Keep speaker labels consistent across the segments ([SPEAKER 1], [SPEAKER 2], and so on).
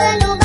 [SPEAKER 1] Guadalupe.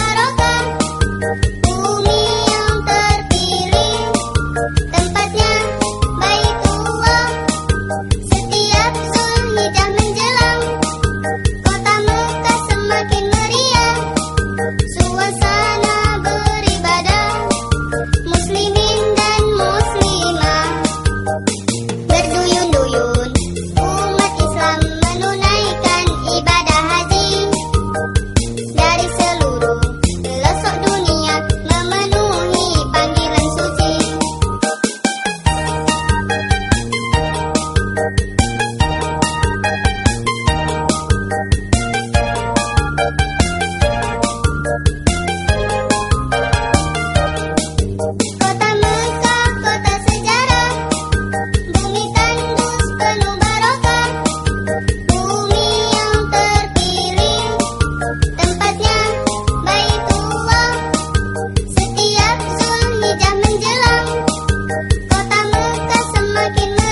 [SPEAKER 1] looking